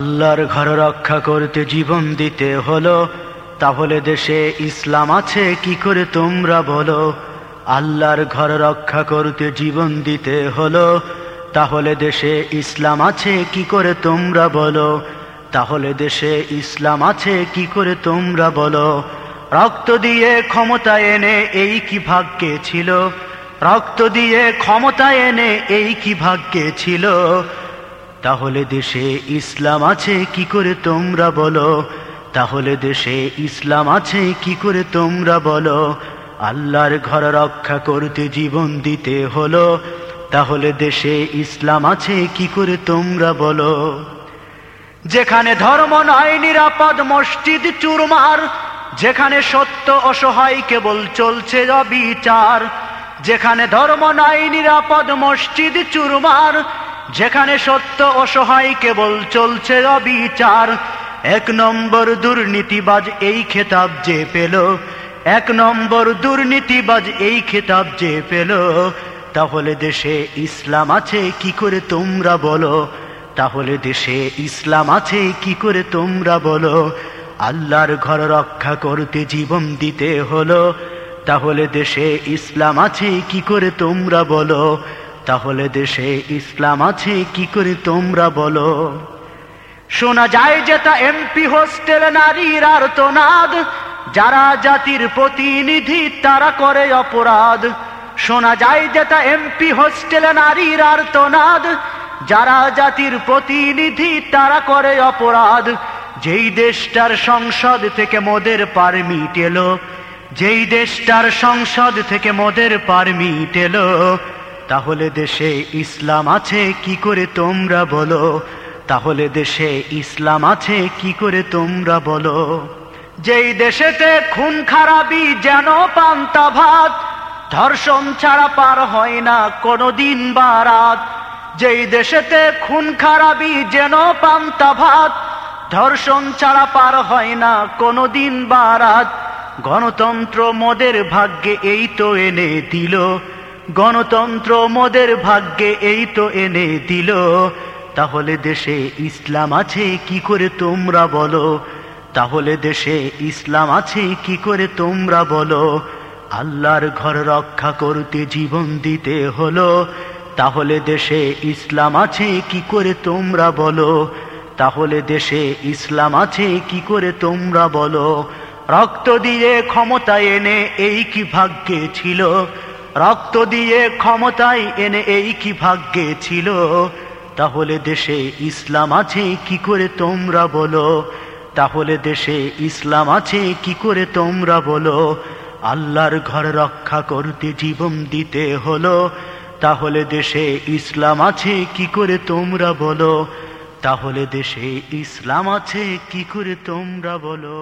আল্লাহর ঘর রক্ষা করতে জীবন দিতে হলো, তাহলে দেশে ইসলাম আছে, কি করে তোমরা বলো? আল্লাহর ঘর রক্ষা করতে জীবন দিতে হলো, তাহলে দেশে ইসলাম আছে, কি করে তোমরা বলো? তাহলে দেশে ইসলাম আছে, কি করে তোমরা বলো? রক্ত দিয়ে ক্ষমতা এনে এই কি ভাগ্যে ছিল? রক্ত দিয়ে ক্ষমতা এনে এই কি ভাগ্যে ছিল? তাহলে দেশে ইসলাম আছে, কি করে তোমরা বলো? তাহলে দেশে ইসলাম আছে, কি করে তোমরা বলো? আল্লাহর ঘর রক্ষা করতে জীবন দিতে হলো, তাহলে দেশে ইসলাম আছে, কি করে তোমরা বলো? যেখানে ধর্ম নয় নিরাপদ মসজিদ চুরমার, যেখানে সত্য অসহায় কেবল চলছে অবিচার, যেখানে ধর্ম নয় নিরাপদ মসজিদ চুরমার যেখানে সত্য অসহায় কেবল চলছে অবিচার। এক নম্বর দুর্নীতিবাজ এই খেতাব যে পেল। এক নম্বর দুর্নীতিবাজ এই খেতাব যে পেল। তাহলে দেশে ইসলাম আছে কি করে তোমরা বলো? তাহলে দেশে ইসলাম আছে কি করে তোমরা বলো? আল্লাহর ঘর রক্ষা করতে জীবন দিতে হলো। তাহলে দেশে ইসলাম আছে কি করে তোমরা বলো? তাহলে দেশে ইসলাম আছে, কি করে তোমরা বলো? শোনা যায় যে তা এমপি হোস্টেল নারীর আর তোনাদ যারা জাতির প্রতিনিধি তারা করে অপরাধ। শোনা যায় যে তা এমপি হোস্টেল নারীর আর তোনাদ যারা জাতির প্রতিনিধি তারা করে অপরাধ। যেই দেশটার সংসদ থেকে মোদের পারমিট এলো, যেই দেশটার সংসদ থেকে মোদের পারমিট এলো তাহলে দেশে ইসলাম আছে, কি করে তোমরা বলো? তাহলে দেশে ইসলাম আছে, কি করে তোমরা বলো? যেই দেশেতে খুন খারাপি যেন পান্তা ভাত, ধর্ষণ ছাড়া পার হয় না কোনদিন বা রাত যেই দেশেতে খুন খারাপি যেন পান্তা ভাত, ধর্ষণ ছাড়া পার হয় না কোনদিন বা রাত গণতন্ত্র মোদের ভাগ্যে এই তো এনে দিল। গণতন্ত্র মোদের ভাগ্যে এই তো এনে দিল। তাহলে দেশে ইসলাম আছে কি করে তোমরা বলো? তাহলে দেশে ইসলাম আছে কি করে তোমরা বলো? আল্লাহর ঘর রক্ষা করতে জীবন দিতে হলো। তাহলে দেশে ইসলাম আছে কি করে তোমরা বলো? তাহলে দেশে ইসলাম আছে কি করে তোমরা বলো? রক্ত দিয়ে ক্ষমতা এনে এই কি ভাগ্যে ছিল? রক্ত দিয়ে ক্ষমতায় এনে এই কি ভাগ্যে ছিল? তাহলে দেশে ইসলাম আছে, কি করে তোমরা বলো? তাহলে দেশে ইসলাম আছে, কি করে তোমরা বলো? আল্লাহর ঘর রক্ষা করতে জীবন দিতে হলো। তাহলে দেশে ইসলাম আছে, কি করে তোমরা বলো? তাহলে দেশে ইসলাম আছে, কি করে তোমরা বলো?